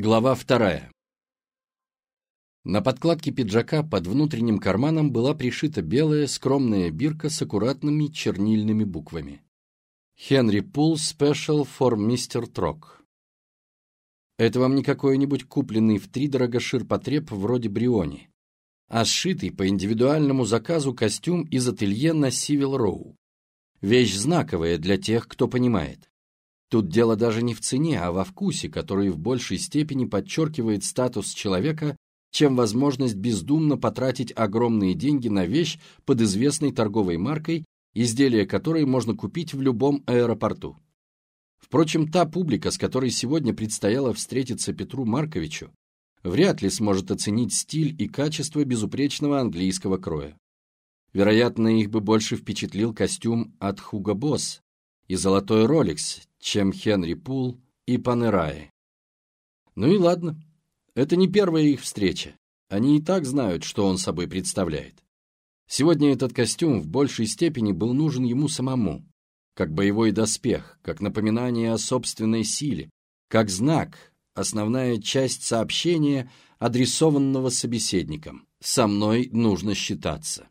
Глава вторая. На подкладке пиджака под внутренним карманом была пришита белая скромная бирка с аккуратными чернильными буквами. «Хенри Пул Special for Mr. Трок». Это вам не какой-нибудь купленный втридорого ширпотреб вроде Бриони, а сшитый по индивидуальному заказу костюм из ателье на Сивил Роу. Вещь знаковая для тех, кто понимает. Тут дело даже не в цене, а во вкусе, который в большей степени подчеркивает статус человека, чем возможность бездумно потратить огромные деньги на вещь под известной торговой маркой, изделие которой можно купить в любом аэропорту. Впрочем, та публика, с которой сегодня предстояло встретиться Петру Марковичу, вряд ли сможет оценить стиль и качество безупречного английского кроя. Вероятно, их бы больше впечатлил костюм от Hugo Boss и золотой Rolex, чем Хенри Пул и Панераи. Ну и ладно, это не первая их встреча. Они и так знают, что он собой представляет. Сегодня этот костюм в большей степени был нужен ему самому, как боевой доспех, как напоминание о собственной силе, как знак, основная часть сообщения, адресованного собеседникам. «Со мной нужно считаться».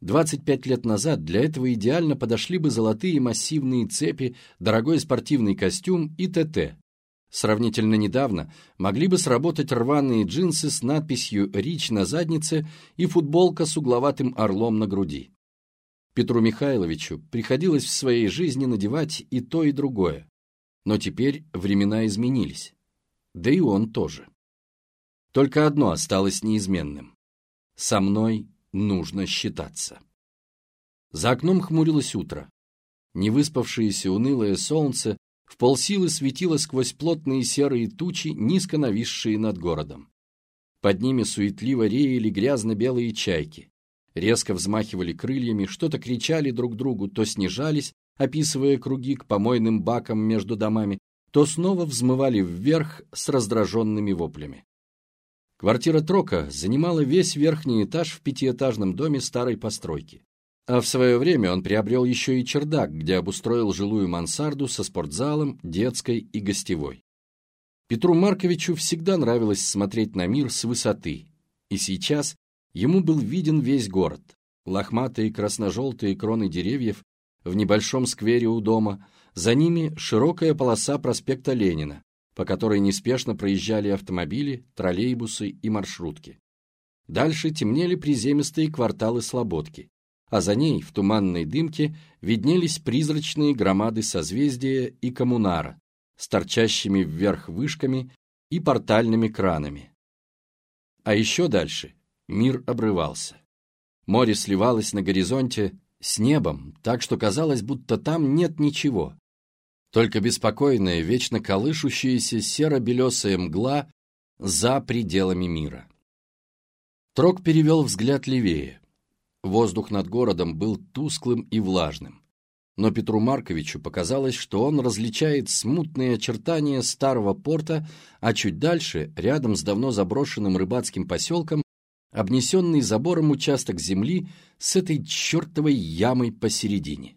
25 лет назад для этого идеально подошли бы золотые массивные цепи, дорогой спортивный костюм и ТТ. Сравнительно недавно могли бы сработать рваные джинсы с надписью «Рич» на заднице и футболка с угловатым орлом на груди. Петру Михайловичу приходилось в своей жизни надевать и то, и другое. Но теперь времена изменились. Да и он тоже. Только одно осталось неизменным. Со мной нужно считаться. За окном хмурилось утро. Невыспавшееся унылое солнце полсилы светило сквозь плотные серые тучи, низко нависшие над городом. Под ними суетливо реяли грязно-белые чайки. Резко взмахивали крыльями, что-то кричали друг другу, то снижались, описывая круги к помойным бакам между домами, то снова взмывали вверх с раздраженными воплями. Квартира Трока занимала весь верхний этаж в пятиэтажном доме старой постройки. А в свое время он приобрел еще и чердак, где обустроил жилую мансарду со спортзалом, детской и гостевой. Петру Марковичу всегда нравилось смотреть на мир с высоты, и сейчас ему был виден весь город. Лохматые красно-желтые кроны деревьев в небольшом сквере у дома, за ними широкая полоса проспекта Ленина, по которой неспешно проезжали автомобили, троллейбусы и маршрутки. Дальше темнели приземистые кварталы Слободки, а за ней, в туманной дымке, виднелись призрачные громады созвездия и коммунара с торчащими вверх вышками и портальными кранами. А еще дальше мир обрывался. Море сливалось на горизонте с небом, так что казалось, будто там нет ничего, только беспокойная, вечно колышущаяся серо-белесая мгла за пределами мира. Трок перевел взгляд левее. Воздух над городом был тусклым и влажным. Но Петру Марковичу показалось, что он различает смутные очертания старого порта, а чуть дальше, рядом с давно заброшенным рыбацким поселком, обнесенный забором участок земли с этой чертовой ямой посередине.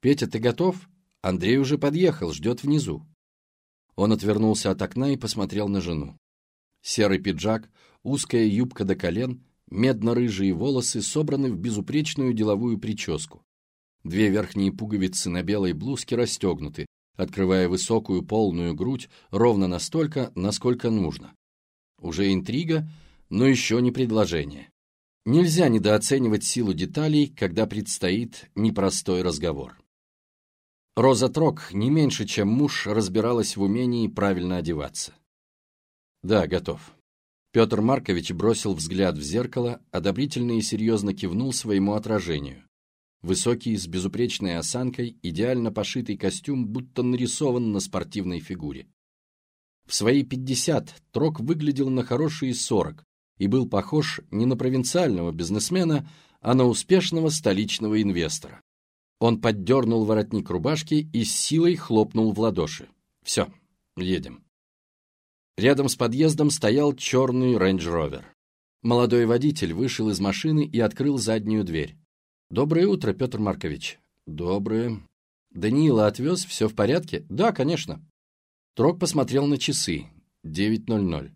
«Петя, ты готов?» Андрей уже подъехал, ждет внизу. Он отвернулся от окна и посмотрел на жену. Серый пиджак, узкая юбка до колен, медно-рыжие волосы собраны в безупречную деловую прическу. Две верхние пуговицы на белой блузке расстегнуты, открывая высокую полную грудь ровно настолько, насколько нужно. Уже интрига, но еще не предложение. Нельзя недооценивать силу деталей, когда предстоит непростой разговор. Роза Трок не меньше, чем муж, разбиралась в умении правильно одеваться. «Да, готов». Петр Маркович бросил взгляд в зеркало, одобрительно и серьезно кивнул своему отражению. Высокий, с безупречной осанкой, идеально пошитый костюм будто нарисован на спортивной фигуре. В свои пятьдесят Трок выглядел на хорошие сорок и был похож не на провинциального бизнесмена, а на успешного столичного инвестора. Он поддернул воротник рубашки и с силой хлопнул в ладоши. «Все, едем». Рядом с подъездом стоял черный рейндж-ровер. Молодой водитель вышел из машины и открыл заднюю дверь. «Доброе утро, Петр Маркович». «Доброе». «Даниила отвез? Все в порядке?» «Да, конечно». Трок посмотрел на часы. 9.00.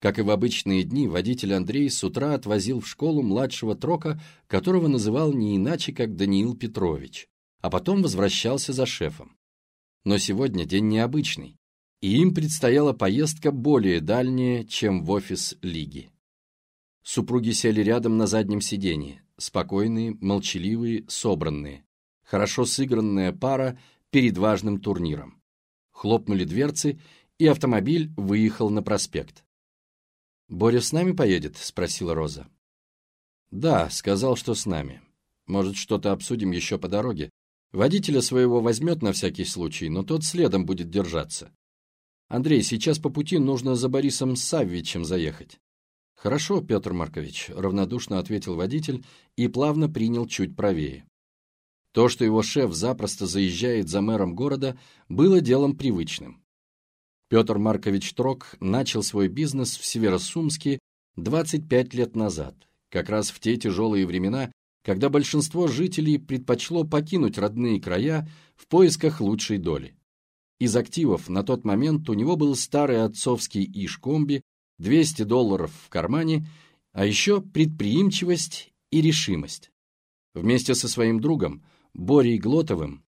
Как и в обычные дни, водитель Андрей с утра отвозил в школу младшего Трока, которого называл не иначе, как Даниил Петрович, а потом возвращался за шефом. Но сегодня день необычный, и им предстояла поездка более дальняя, чем в офис Лиги. Супруги сели рядом на заднем сиденье, спокойные, молчаливые, собранные. Хорошо сыгранная пара перед важным турниром. Хлопнули дверцы, и автомобиль выехал на проспект. «Боря с нами поедет?» — спросила Роза. «Да», — сказал, что с нами. «Может, что-то обсудим еще по дороге. Водителя своего возьмет на всякий случай, но тот следом будет держаться. Андрей, сейчас по пути нужно за Борисом Саввичем заехать». «Хорошо, Петр Маркович», — равнодушно ответил водитель и плавно принял чуть правее. То, что его шеф запросто заезжает за мэром города, было делом привычным. Петр Маркович Трок начал свой бизнес в Северосумске 25 лет назад, как раз в те тяжелые времена, когда большинство жителей предпочло покинуть родные края в поисках лучшей доли. Из активов на тот момент у него был старый отцовский Ишкомби, 200 долларов в кармане, а еще предприимчивость и решимость. Вместе со своим другом, Борей Глотовым,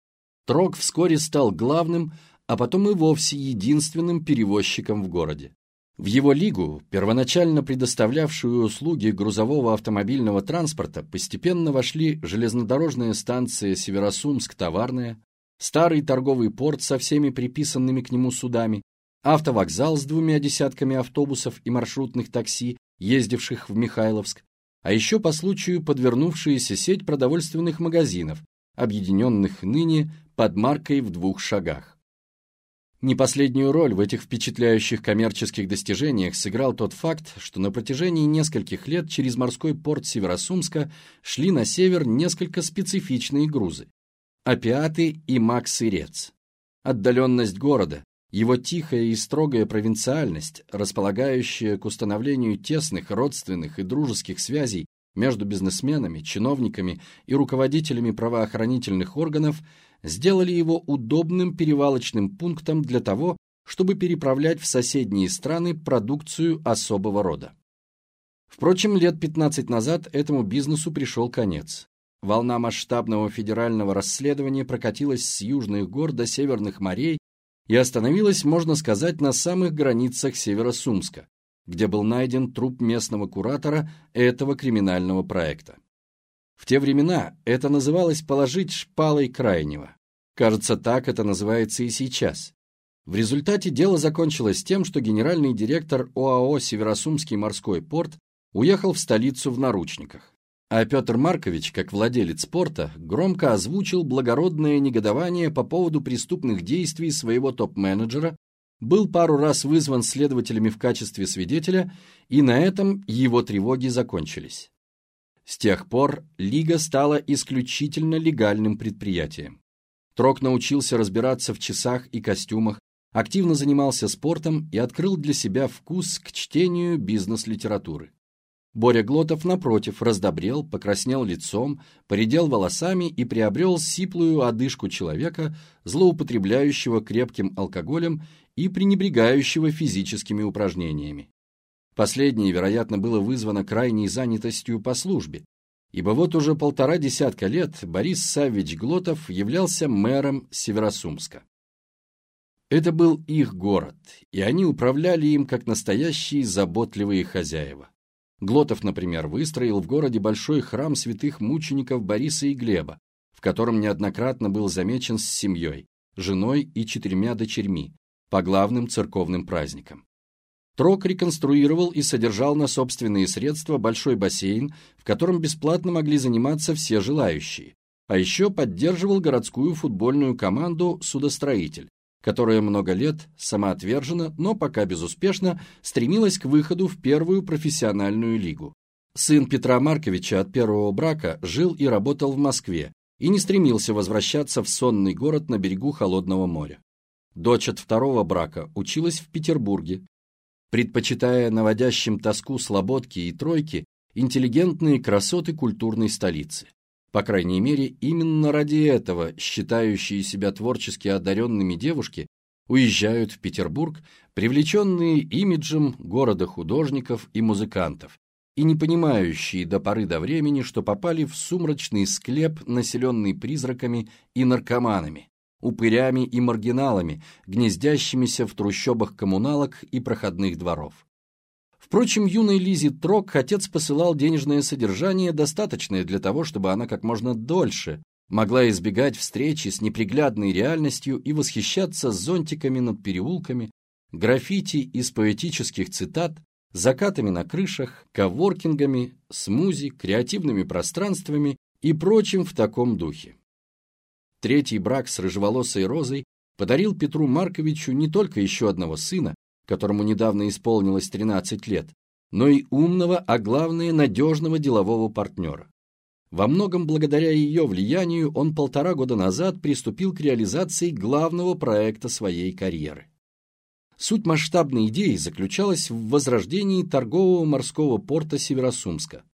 Трок вскоре стал главным а потом и вовсе единственным перевозчиком в городе. В его лигу, первоначально предоставлявшую услуги грузового автомобильного транспорта, постепенно вошли железнодорожная станция Северосумск-Товарная, старый торговый порт со всеми приписанными к нему судами, автовокзал с двумя десятками автобусов и маршрутных такси, ездивших в Михайловск, а еще по случаю подвернувшаяся сеть продовольственных магазинов, объединенных ныне под маркой в двух шагах. Не последнюю роль в этих впечатляющих коммерческих достижениях сыграл тот факт, что на протяжении нескольких лет через морской порт Северосумска шли на север несколько специфичные грузы – опиаты и мак-сырец. Отдаленность города, его тихая и строгая провинциальность, располагающая к установлению тесных родственных и дружеских связей между бизнесменами, чиновниками и руководителями правоохранительных органов – сделали его удобным перевалочным пунктом для того, чтобы переправлять в соседние страны продукцию особого рода. Впрочем, лет 15 назад этому бизнесу пришел конец. Волна масштабного федерального расследования прокатилась с южных гор до северных морей и остановилась, можно сказать, на самых границах Северо-Сумска, где был найден труп местного куратора этого криминального проекта. В те времена это называлось положить шпалой крайнего. Кажется, так это называется и сейчас. В результате дело закончилось тем, что генеральный директор ОАО «Северосумский морской порт» уехал в столицу в наручниках. А Петр Маркович, как владелец порта, громко озвучил благородное негодование по поводу преступных действий своего топ-менеджера, был пару раз вызван следователями в качестве свидетеля, и на этом его тревоги закончились. С тех пор Лига стала исключительно легальным предприятием. Трок научился разбираться в часах и костюмах, активно занимался спортом и открыл для себя вкус к чтению бизнес-литературы. Боря Глотов, напротив, раздобрел, покраснел лицом, поредел волосами и приобрел сиплую одышку человека, злоупотребляющего крепким алкоголем и пренебрегающего физическими упражнениями. Последнее, вероятно, было вызвано крайней занятостью по службе, ибо вот уже полтора десятка лет Борис Саввич Глотов являлся мэром Северосумска. Это был их город, и они управляли им как настоящие заботливые хозяева. Глотов, например, выстроил в городе большой храм святых мучеников Бориса и Глеба, в котором неоднократно был замечен с семьей, женой и четырьмя дочерьми, по главным церковным праздникам. Трок реконструировал и содержал на собственные средства большой бассейн, в котором бесплатно могли заниматься все желающие, а еще поддерживал городскую футбольную команду «Судостроитель», которая много лет самоотверженно, но пока безуспешно, стремилась к выходу в первую профессиональную лигу. Сын Петра Марковича от первого брака жил и работал в Москве и не стремился возвращаться в сонный город на берегу холодного моря. Дочь от второго брака училась в Петербурге, предпочитая наводящим тоску слободки и тройки интеллигентные красоты культурной столицы. По крайней мере, именно ради этого считающие себя творчески одаренными девушки уезжают в Петербург, привлеченные имиджем города художников и музыкантов, и не понимающие до поры до времени, что попали в сумрачный склеп, населенный призраками и наркоманами, упырями и маргиналами, гнездящимися в трущобах коммуналок и проходных дворов. Впрочем, юной Лизе Трок отец посылал денежное содержание, достаточное для того, чтобы она как можно дольше могла избегать встречи с неприглядной реальностью и восхищаться зонтиками над переулками, граффити из поэтических цитат, закатами на крышах, коворкингами, смузи, креативными пространствами и прочим в таком духе. Третий брак с рыжеволосой Розой подарил Петру Марковичу не только еще одного сына, которому недавно исполнилось 13 лет, но и умного, а главное, надежного делового партнера. Во многом благодаря ее влиянию он полтора года назад приступил к реализации главного проекта своей карьеры. Суть масштабной идеи заключалась в возрождении торгового морского порта Северосумска.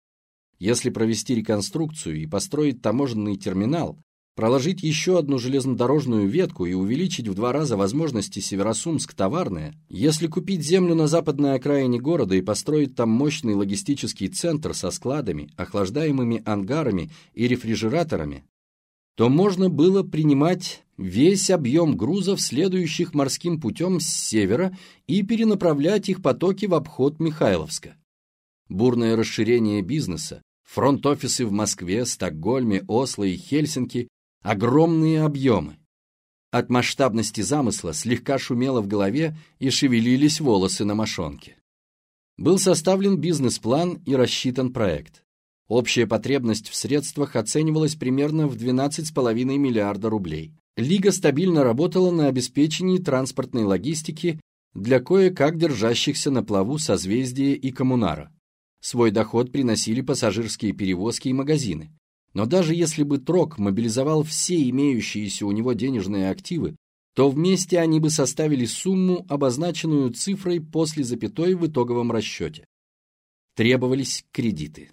Если провести реконструкцию и построить таможенный терминал, проложить еще одну железнодорожную ветку и увеличить в два раза возможности Северосумск-Товарная, если купить землю на западной окраине города и построить там мощный логистический центр со складами, охлаждаемыми ангарами и рефрижераторами, то можно было принимать весь объем грузов, следующих морским путем с севера, и перенаправлять их потоки в обход Михайловска. Бурное расширение бизнеса, фронт-офисы в Москве, Стокгольме, Осло и Хельсинки, огромные объемы. От масштабности замысла слегка шумело в голове и шевелились волосы на мошонке. Был составлен бизнес-план и рассчитан проект. Общая потребность в средствах оценивалась примерно в 12,5 миллиарда рублей. Лига стабильно работала на обеспечении транспортной логистики для кое-как держащихся на плаву созвездия и коммунара. Свой доход приносили пассажирские перевозки и магазины. Но даже если бы Трок мобилизовал все имеющиеся у него денежные активы, то вместе они бы составили сумму, обозначенную цифрой после запятой в итоговом расчете. Требовались кредиты.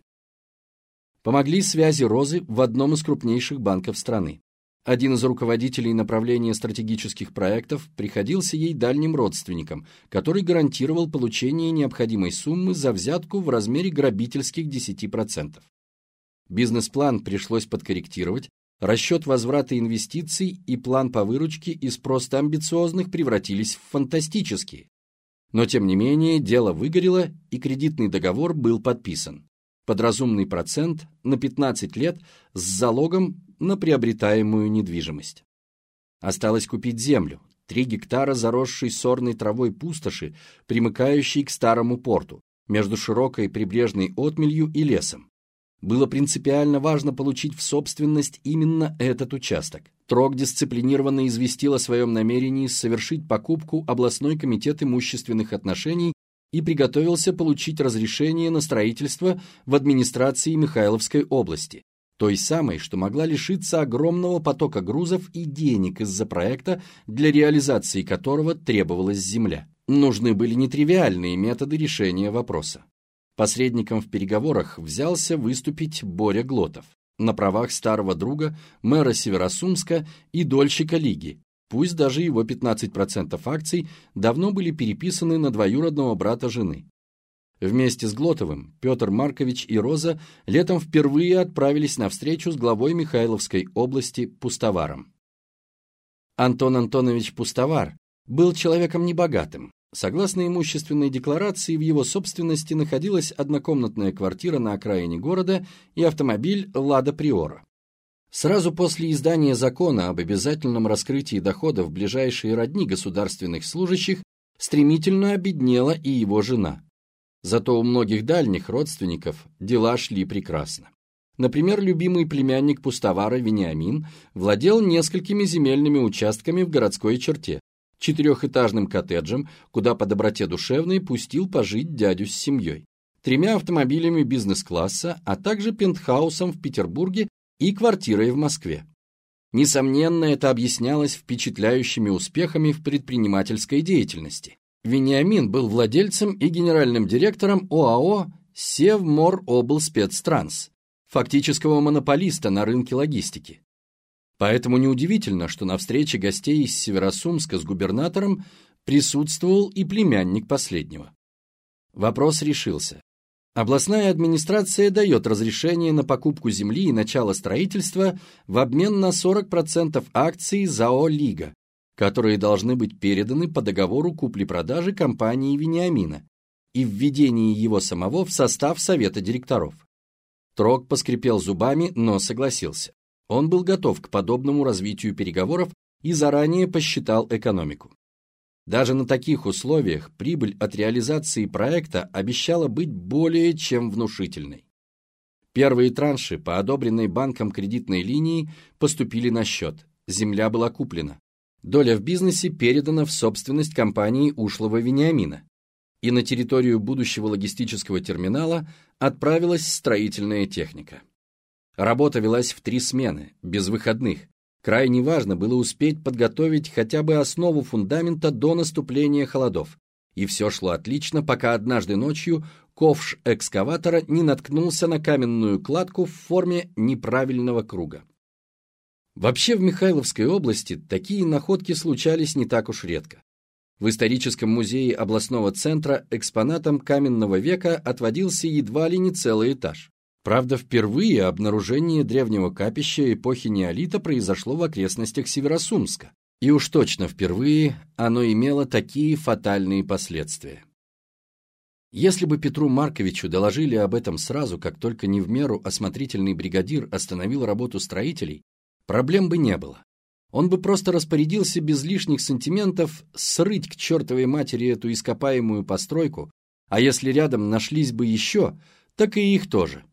Помогли связи Розы в одном из крупнейших банков страны. Один из руководителей направления стратегических проектов приходился ей дальним родственником, который гарантировал получение необходимой суммы за взятку в размере грабительских 10%. Бизнес-план пришлось подкорректировать, расчет возврата инвестиций и план по выручке из просто амбициозных превратились в фантастические. Но тем не менее дело выгорело и кредитный договор был подписан под разумный процент на 15 лет с залогом на приобретаемую недвижимость. Осталось купить землю, 3 гектара заросшей сорной травой пустоши, примыкающей к старому порту, между широкой прибрежной отмелью и лесом. Было принципиально важно получить в собственность именно этот участок. Трог дисциплинированно известил о своем намерении совершить покупку областной комитет имущественных отношений и приготовился получить разрешение на строительство в администрации Михайловской области, той самой, что могла лишиться огромного потока грузов и денег из-за проекта, для реализации которого требовалась земля. Нужны были нетривиальные методы решения вопроса. Посредником в переговорах взялся выступить Боря Глотов на правах старого друга, мэра Северосумска и дольщика Лиги, Пусть даже его 15% акций давно были переписаны на двоюродного брата жены. Вместе с Глотовым Петр Маркович и Роза летом впервые отправились на встречу с главой Михайловской области Пустоваром. Антон Антонович Пустовар был человеком небогатым. Согласно имущественной декларации, в его собственности находилась однокомнатная квартира на окраине города и автомобиль «Лада Приора». Сразу после издания закона об обязательном раскрытии доходов ближайшей родни государственных служащих стремительно обеднела и его жена. Зато у многих дальних родственников дела шли прекрасно. Например, любимый племянник пустовара Вениамин владел несколькими земельными участками в городской черте, четырехэтажным коттеджем, куда по доброте душевной пустил пожить дядю с семьей, тремя автомобилями бизнес-класса, а также пентхаусом в Петербурге и квартирой в Москве. Несомненно, это объяснялось впечатляющими успехами в предпринимательской деятельности. Вениамин был владельцем и генеральным директором ОАО «Севмороблспецтранс», фактического монополиста на рынке логистики. Поэтому неудивительно, что на встрече гостей из Северосумска с губернатором присутствовал и племянник последнего. Вопрос решился. Областная администрация дает разрешение на покупку земли и начало строительства в обмен на 40% акций ЗАО «Лига», которые должны быть переданы по договору купли-продажи компании Вениамина и введении его самого в состав совета директоров. Трок поскрипел зубами, но согласился. Он был готов к подобному развитию переговоров и заранее посчитал экономику. Даже на таких условиях прибыль от реализации проекта обещала быть более чем внушительной. Первые транши по одобренной банком кредитной линии поступили на счет, земля была куплена. Доля в бизнесе передана в собственность компании ушлого Вениамина, и на территорию будущего логистического терминала отправилась строительная техника. Работа велась в три смены, без выходных, Крайне важно было успеть подготовить хотя бы основу фундамента до наступления холодов. И все шло отлично, пока однажды ночью ковш экскаватора не наткнулся на каменную кладку в форме неправильного круга. Вообще в Михайловской области такие находки случались не так уж редко. В историческом музее областного центра экспонатам каменного века отводился едва ли не целый этаж. Правда, впервые обнаружение древнего капища эпохи неолита произошло в окрестностях Северосумска. И уж точно впервые оно имело такие фатальные последствия. Если бы Петру Марковичу доложили об этом сразу, как только не в меру осмотрительный бригадир остановил работу строителей, проблем бы не было. Он бы просто распорядился без лишних сантиментов срыть к чертовой матери эту ископаемую постройку, а если рядом нашлись бы еще, так и их тоже.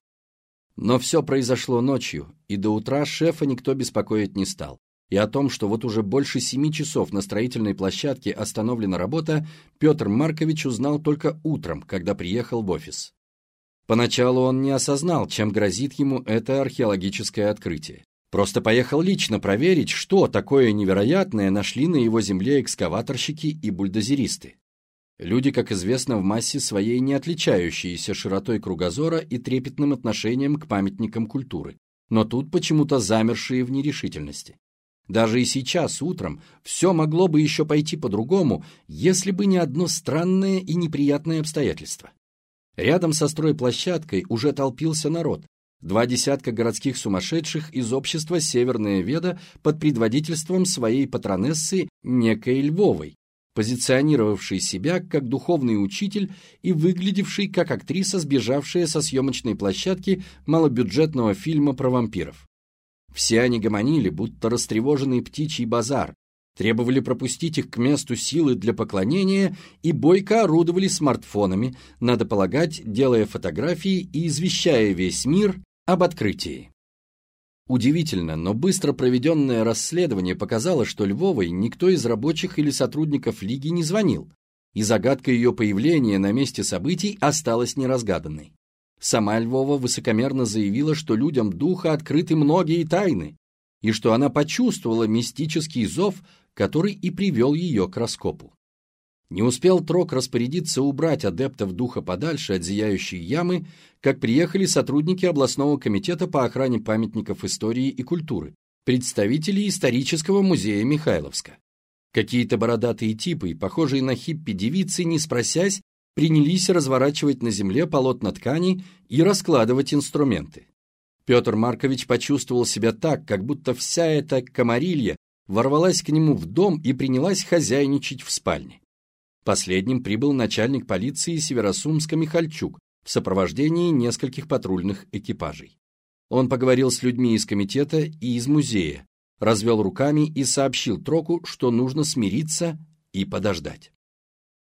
Но все произошло ночью, и до утра шефа никто беспокоить не стал. И о том, что вот уже больше семи часов на строительной площадке остановлена работа, Петр Маркович узнал только утром, когда приехал в офис. Поначалу он не осознал, чем грозит ему это археологическое открытие. Просто поехал лично проверить, что такое невероятное нашли на его земле экскаваторщики и бульдозеристы. Люди, как известно, в массе своей не отличающиеся широтой кругозора и трепетным отношением к памятникам культуры, но тут почему-то замершие в нерешительности. Даже и сейчас, утром, все могло бы еще пойти по-другому, если бы не одно странное и неприятное обстоятельство. Рядом со стройплощадкой уже толпился народ. Два десятка городских сумасшедших из общества «Северная Веда» под предводительством своей патронессы некой Львовой, позиционировавший себя как духовный учитель и выглядевший как актриса, сбежавшая со съемочной площадки малобюджетного фильма про вампиров. Все они гомонили, будто растревоженный птичий базар, требовали пропустить их к месту силы для поклонения и бойко орудовали смартфонами, надо полагать, делая фотографии и извещая весь мир об открытии. Удивительно, но быстро проведенное расследование показало, что Львовой никто из рабочих или сотрудников Лиги не звонил, и загадка ее появления на месте событий осталась неразгаданной. Сама Львова высокомерно заявила, что людям духа открыты многие тайны, и что она почувствовала мистический зов, который и привел ее к раскопу. Не успел Трок распорядиться убрать адептов духа подальше от зияющей ямы, как приехали сотрудники областного комитета по охране памятников истории и культуры, представители исторического музея Михайловска. Какие-то бородатые типы, похожие на хиппи-девицы, не спросясь, принялись разворачивать на земле полотна ткани и раскладывать инструменты. Петр Маркович почувствовал себя так, как будто вся эта комарилья ворвалась к нему в дом и принялась хозяйничать в спальне. Последним прибыл начальник полиции Северосумска Михальчук в сопровождении нескольких патрульных экипажей. Он поговорил с людьми из комитета и из музея, развел руками и сообщил Троку, что нужно смириться и подождать.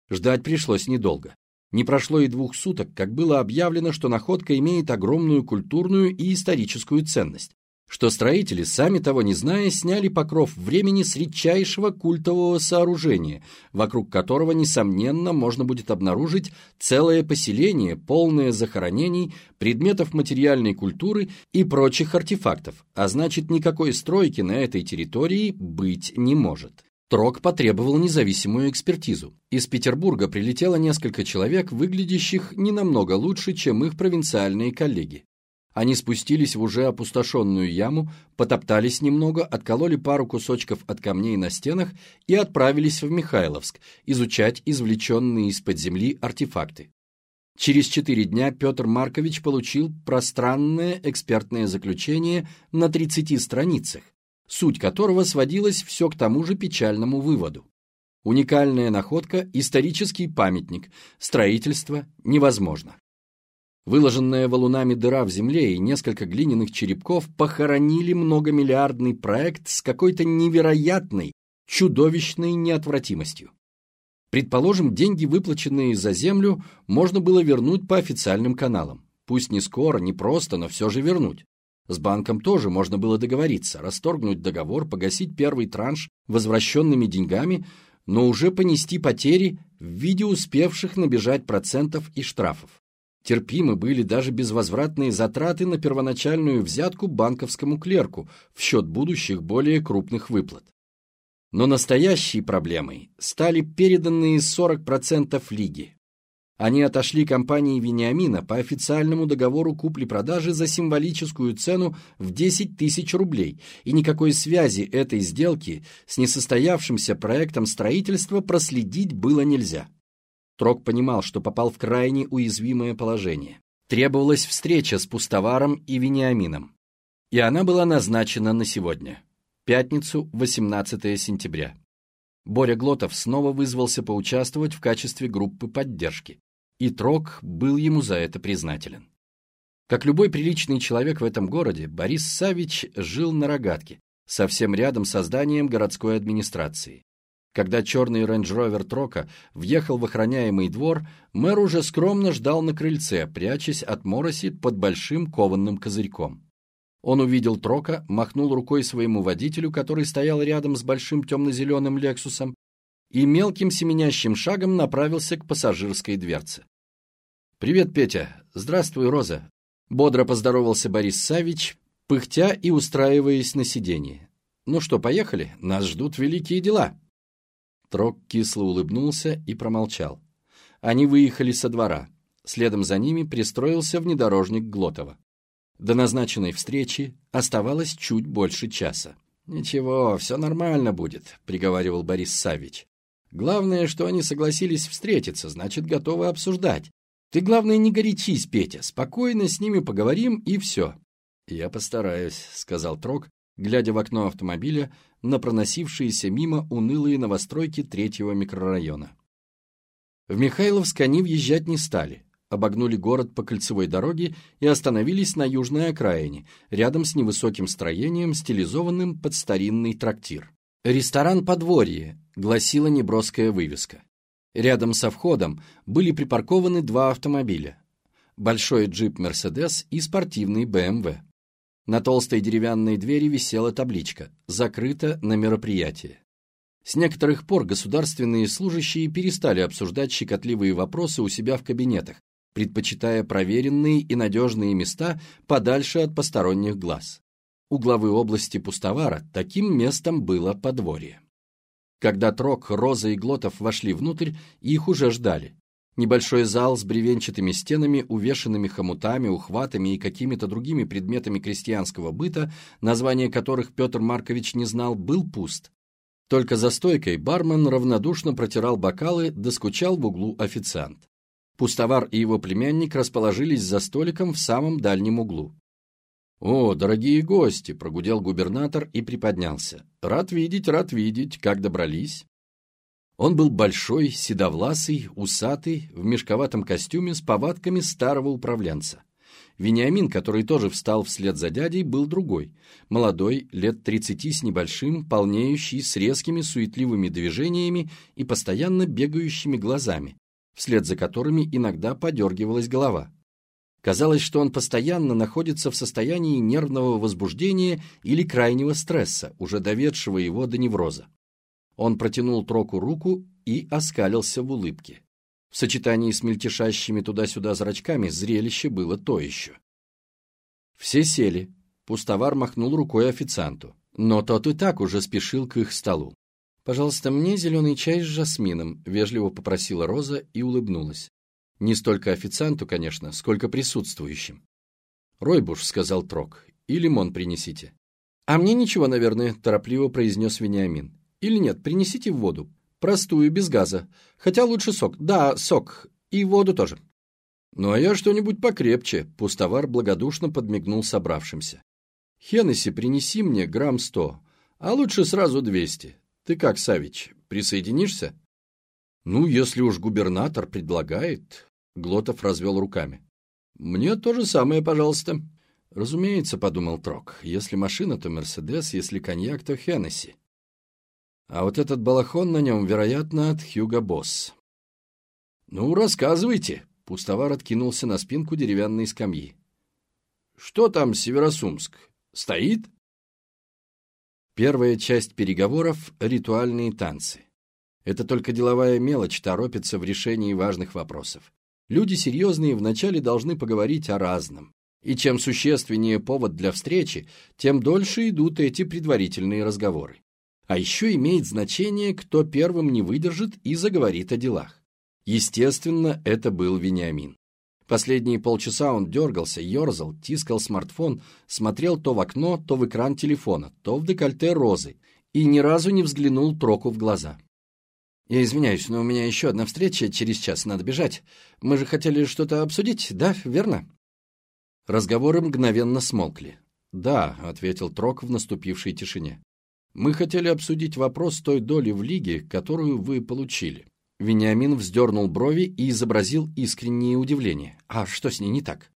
Ждать пришлось недолго. Не прошло и двух суток, как было объявлено, что находка имеет огромную культурную и историческую ценность, что строители, сами того не зная, сняли покров времени с редчайшего культового сооружения, вокруг которого, несомненно, можно будет обнаружить целое поселение, полное захоронений, предметов материальной культуры и прочих артефактов, а значит, никакой стройки на этой территории быть не может. Трок потребовал независимую экспертизу. Из Петербурга прилетело несколько человек, выглядящих не намного лучше, чем их провинциальные коллеги. Они спустились в уже опустошенную яму, потоптались немного, откололи пару кусочков от камней на стенах и отправились в Михайловск изучать извлеченные из-под земли артефакты. Через четыре дня Петр Маркович получил пространное экспертное заключение на 30 страницах, суть которого сводилась все к тому же печальному выводу. Уникальная находка – исторический памятник, строительство невозможно. Выложенная валунами дыра в земле и несколько глиняных черепков похоронили многомиллиардный проект с какой-то невероятной, чудовищной неотвратимостью. Предположим, деньги, выплаченные за землю, можно было вернуть по официальным каналам. Пусть не скоро, не просто, но все же вернуть. С банком тоже можно было договориться, расторгнуть договор, погасить первый транш возвращенными деньгами, но уже понести потери в виде успевших набежать процентов и штрафов. Терпимы были даже безвозвратные затраты на первоначальную взятку банковскому клерку в счет будущих более крупных выплат. Но настоящей проблемой стали переданные 40% лиги. Они отошли компании Вениамина по официальному договору купли-продажи за символическую цену в 10 тысяч рублей, и никакой связи этой сделки с несостоявшимся проектом строительства проследить было нельзя. Трок понимал, что попал в крайне уязвимое положение. Требовалась встреча с Пустоваром и Вениамином. И она была назначена на сегодня. Пятницу, 18 сентября. Боря Глотов снова вызвался поучаствовать в качестве группы поддержки. И Трок был ему за это признателен. Как любой приличный человек в этом городе, Борис Савич жил на Рогатке, совсем рядом с зданием городской администрации. Когда черный рейндж-ровер Трока въехал в охраняемый двор, мэр уже скромно ждал на крыльце, прячась от мороси под большим кованным козырьком. Он увидел Трока, махнул рукой своему водителю, который стоял рядом с большим темно-зеленым «Лексусом», и мелким семенящим шагом направился к пассажирской дверце. «Привет, Петя! Здравствуй, Роза!» Бодро поздоровался Борис Савич, пыхтя и устраиваясь на сиденье. «Ну что, поехали? Нас ждут великие дела!» Трок кисло улыбнулся и промолчал. Они выехали со двора. Следом за ними пристроился внедорожник Глотова. До назначенной встречи оставалось чуть больше часа. «Ничего, все нормально будет», — приговаривал Борис Савич. «Главное, что они согласились встретиться, значит, готовы обсуждать. Ты, главное, не горячись, Петя, спокойно с ними поговорим и все». «Я постараюсь», — сказал Трок, глядя в окно автомобиля на проносившиеся мимо унылые новостройки третьего микрорайона. В Михайловск они въезжать не стали, обогнули город по кольцевой дороге и остановились на южной окраине, рядом с невысоким строением, стилизованным под старинный трактир. «Ресторан «Подворье», — гласила неброская вывеска. Рядом со входом были припаркованы два автомобиля. Большой джип «Мерседес» и спортивный БМВ. На толстой деревянной двери висела табличка «Закрыто на мероприятие». С некоторых пор государственные служащие перестали обсуждать щекотливые вопросы у себя в кабинетах, предпочитая проверенные и надежные места подальше от посторонних глаз. У главы области Пустовара таким местом было подворье. Когда Трок, Роза и Глотов вошли внутрь, их уже ждали. Небольшой зал с бревенчатыми стенами, увешанными хомутами, ухватами и какими-то другими предметами крестьянского быта, название которых Петр Маркович не знал, был пуст. Только за стойкой бармен равнодушно протирал бокалы, доскучал в углу официант. Пустовар и его племянник расположились за столиком в самом дальнем углу. «О, дорогие гости!» — прогудел губернатор и приподнялся. «Рад видеть, рад видеть. Как добрались?» Он был большой, седовласый, усатый, в мешковатом костюме с повадками старого управленца. Вениамин, который тоже встал вслед за дядей, был другой. Молодой, лет тридцати с небольшим, полнеющий, с резкими суетливыми движениями и постоянно бегающими глазами, вслед за которыми иногда подергивалась голова. Казалось, что он постоянно находится в состоянии нервного возбуждения или крайнего стресса, уже доведшего его до невроза. Он протянул Троку руку и оскалился в улыбке. В сочетании с мельтешащими туда-сюда зрачками зрелище было то еще. Все сели. Пустовар махнул рукой официанту. Но тот и так уже спешил к их столу. «Пожалуйста, мне зеленый чай с жасмином», — вежливо попросила Роза и улыбнулась. Не столько официанту, конечно, сколько присутствующим. «Ройбуш», — сказал Трок, — «и лимон принесите». «А мне ничего, наверное», — торопливо произнес Вениамин. «Или нет, принесите воду. Простую, без газа. Хотя лучше сок. Да, сок. И воду тоже». «Ну а я что-нибудь покрепче», — пустовар благодушно подмигнул собравшимся. «Хеннесси принеси мне грамм сто, а лучше сразу двести. Ты как, Савич, присоединишься?» «Ну, если уж губернатор предлагает...» Глотов развел руками. «Мне то же самое, пожалуйста». «Разумеется», — подумал Трок, — «если машина, то Мерседес, если коньяк, то Хеннесси». А вот этот балахон на нем, вероятно, от Хьюго Босс. «Ну, рассказывайте», — пустовар откинулся на спинку деревянной скамьи. «Что там Северосумск? Стоит?» Первая часть переговоров — ритуальные танцы. Это только деловая мелочь торопится в решении важных вопросов. Люди серьезные вначале должны поговорить о разном. И чем существеннее повод для встречи, тем дольше идут эти предварительные разговоры. А еще имеет значение, кто первым не выдержит и заговорит о делах. Естественно, это был Вениамин. Последние полчаса он дергался, ерзал, тискал смартфон, смотрел то в окно, то в экран телефона, то в декольте розы и ни разу не взглянул Троку в глаза. «Я извиняюсь, но у меня еще одна встреча, через час надо бежать. Мы же хотели что-то обсудить, да, верно?» Разговоры мгновенно смолкли. «Да», — ответил Трок в наступившей тишине. «Мы хотели обсудить вопрос той доли в лиге, которую вы получили». Вениамин вздернул брови и изобразил искреннее удивление. «А что с ней не так?»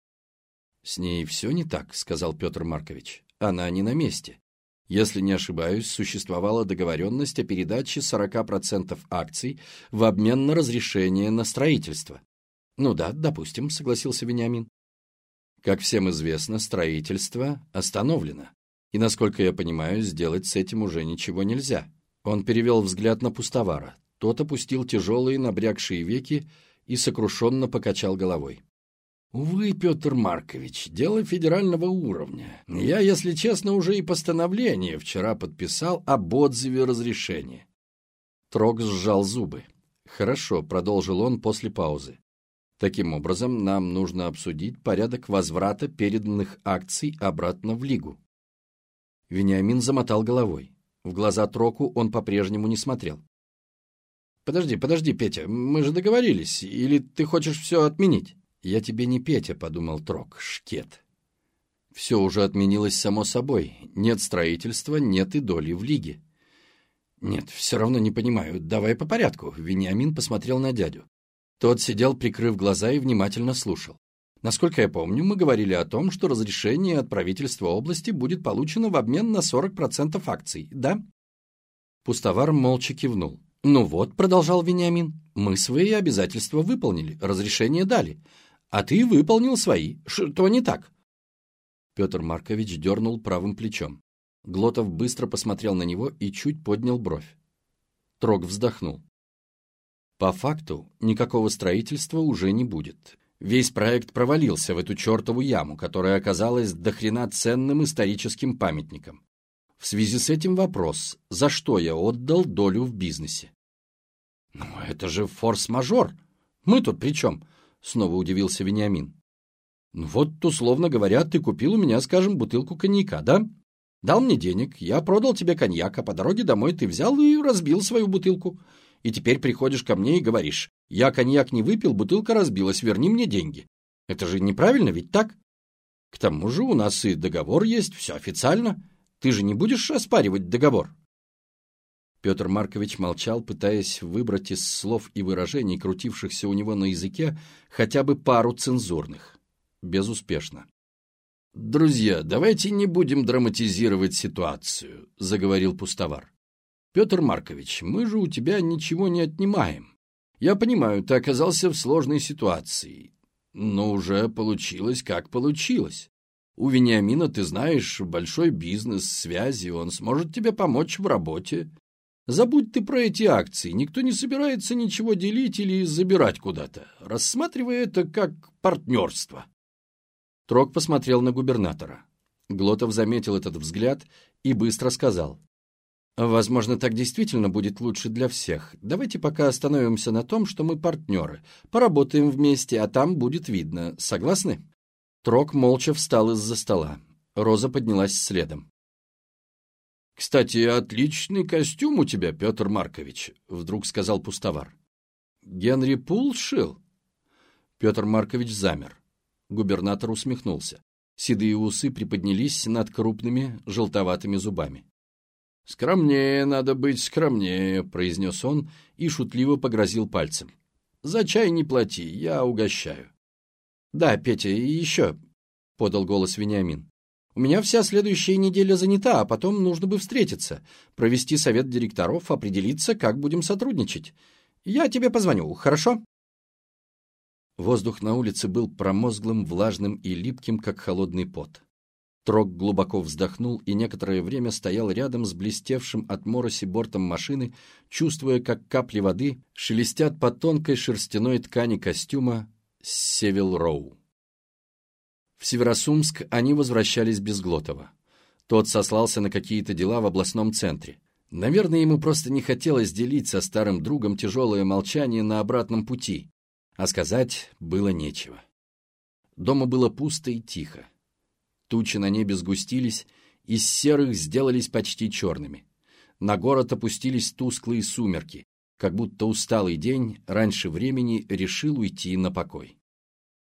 «С ней все не так», — сказал Петр Маркович. «Она не на месте. Если не ошибаюсь, существовала договоренность о передаче 40% акций в обмен на разрешение на строительство». «Ну да, допустим», — согласился Вениамин. «Как всем известно, строительство остановлено. И, насколько я понимаю, сделать с этим уже ничего нельзя». Он перевел взгляд на пустовара. Тот опустил тяжелые набрякшие веки и сокрушенно покачал головой. «Увы, Петр Маркович, дело федерального уровня. Я, если честно, уже и постановление вчера подписал об отзыве разрешения». Трог сжал зубы. «Хорошо», — продолжил он после паузы. «Таким образом, нам нужно обсудить порядок возврата переданных акций обратно в Лигу». Вениамин замотал головой. В глаза Троку он по-прежнему не смотрел. «Подожди, подожди, Петя, мы же договорились. Или ты хочешь все отменить?» «Я тебе не Петя», — подумал Трок, — «шкет». Все уже отменилось само собой. Нет строительства, нет и доли в лиге. «Нет, все равно не понимаю. Давай по порядку». Вениамин посмотрел на дядю. Тот сидел, прикрыв глаза, и внимательно слушал. Насколько я помню, мы говорили о том, что разрешение от правительства области будет получено в обмен на 40% акций, да? Пустовар молча кивнул. «Ну вот», — продолжал Вениамин, — «мы свои обязательства выполнили, разрешение дали, а ты выполнил свои. Что не так?» Петр Маркович дернул правым плечом. Глотов быстро посмотрел на него и чуть поднял бровь. Трог вздохнул. «По факту никакого строительства уже не будет. Весь проект провалился в эту чертову яму, которая оказалась дохрена ценным историческим памятником. В связи с этим вопрос, за что я отдал долю в бизнесе? «Ну, это же форс-мажор. Мы тут при чем?» — снова удивился Вениамин. «Ну вот, условно говоря, ты купил у меня, скажем, бутылку коньяка, да? Дал мне денег, я продал тебе коньяк, а по дороге домой ты взял и разбил свою бутылку. И теперь приходишь ко мне и говоришь, я коньяк не выпил, бутылка разбилась, верни мне деньги. Это же неправильно, ведь так? К тому же у нас и договор есть, все официально». Ты же не будешь оспаривать договор?» Петр Маркович молчал, пытаясь выбрать из слов и выражений, крутившихся у него на языке, хотя бы пару цензурных. Безуспешно. «Друзья, давайте не будем драматизировать ситуацию», — заговорил пустовар. «Петр Маркович, мы же у тебя ничего не отнимаем. Я понимаю, ты оказался в сложной ситуации. Но уже получилось, как получилось. У Вениамина, ты знаешь, большой бизнес, связи, он сможет тебе помочь в работе. Забудь ты про эти акции, никто не собирается ничего делить или забирать куда-то. Рассматривай это как партнерство. Трок посмотрел на губернатора. Глотов заметил этот взгляд и быстро сказал. «Возможно, так действительно будет лучше для всех. Давайте пока остановимся на том, что мы партнеры. Поработаем вместе, а там будет видно. Согласны?» Трок молча встал из-за стола. Роза поднялась следом. «Кстати, отличный костюм у тебя, Петр Маркович», — вдруг сказал пустовар. «Генри Пул шил?» Петр Маркович замер. Губернатор усмехнулся. Седые усы приподнялись над крупными желтоватыми зубами. «Скромнее надо быть, скромнее», — произнес он и шутливо погрозил пальцем. «За чай не плати, я угощаю». «Да, Петя, и еще», — подал голос Вениамин. «У меня вся следующая неделя занята, а потом нужно бы встретиться, провести совет директоров, определиться, как будем сотрудничать. Я тебе позвоню, хорошо?» Воздух на улице был промозглым, влажным и липким, как холодный пот. Трок глубоко вздохнул и некоторое время стоял рядом с блестевшим от мороси бортом машины, чувствуя, как капли воды шелестят по тонкой шерстяной ткани костюма Севил Роу. В Северосумск они возвращались без Глотова. Тот сослался на какие-то дела в областном центре. Наверное, ему просто не хотелось делить со старым другом тяжелое молчание на обратном пути, а сказать было нечего. Дома было пусто и тихо. Тучи на небе сгустились, из серых сделались почти черными. На город опустились тусклые сумерки, как будто усталый день раньше времени решил уйти на покой.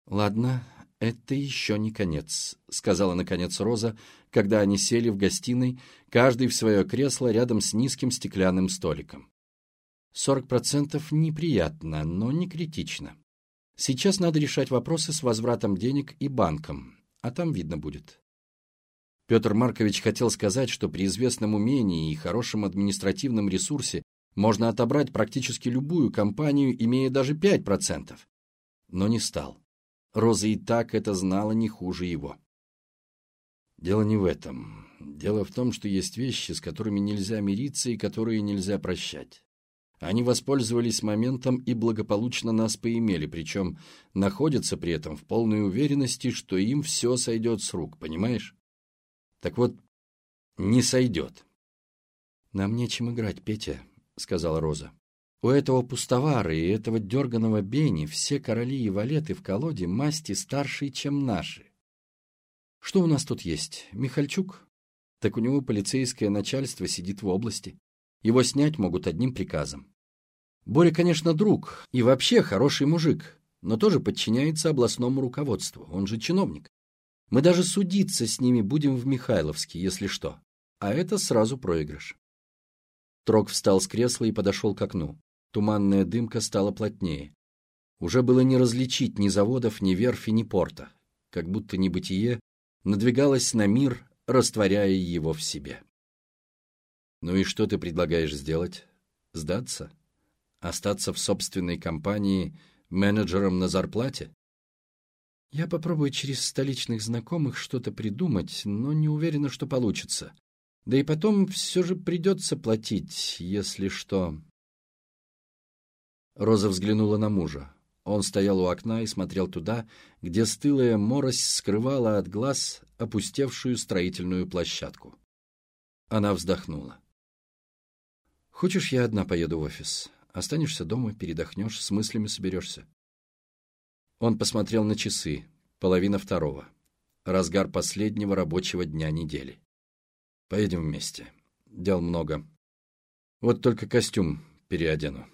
«Ладно, это еще не конец», — сказала наконец Роза, когда они сели в гостиной, каждый в свое кресло рядом с низким стеклянным столиком. «Сорок процентов неприятно, но не критично. Сейчас надо решать вопросы с возвратом денег и банком, а там видно будет. Петр Маркович хотел сказать, что при известном умении и хорошем административном ресурсе можно отобрать практически любую компанию, имея даже 5%. Но не стал. Роза и так это знала не хуже его. Дело не в этом. Дело в том, что есть вещи, с которыми нельзя мириться и которые нельзя прощать. Они воспользовались моментом и благополучно нас поимели, причем находятся при этом в полной уверенности, что им все сойдет с рук, понимаешь? Так вот, не сойдет. «Нам нечем играть, Петя», — сказала Роза. «У этого пустовара и этого дерганого Бени все короли и валеты в колоде масти старшие, чем наши. Что у нас тут есть? Михальчук? Так у него полицейское начальство сидит в области. Его снять могут одним приказом. Боря, конечно, друг и вообще хороший мужик, но тоже подчиняется областному руководству, он же чиновник. Мы даже судиться с ними будем в Михайловске, если что. А это сразу проигрыш. Трок встал с кресла и подошел к окну. Туманная дымка стала плотнее. Уже было не различить ни заводов, ни верфи, ни порта. Как будто небытие надвигалось на мир, растворяя его в себе. «Ну и что ты предлагаешь сделать? Сдаться?» Остаться в собственной компании менеджером на зарплате? Я попробую через столичных знакомых что-то придумать, но не уверена, что получится. Да и потом все же придется платить, если что. Роза взглянула на мужа. Он стоял у окна и смотрел туда, где стылая морось скрывала от глаз опустевшую строительную площадку. Она вздохнула. «Хочешь, я одна поеду в офис? Останешься дома, передохнешь, с мыслями соберешься. Он посмотрел на часы. Половина второго. Разгар последнего рабочего дня недели. Поедем вместе. Дел много. Вот только костюм переодену.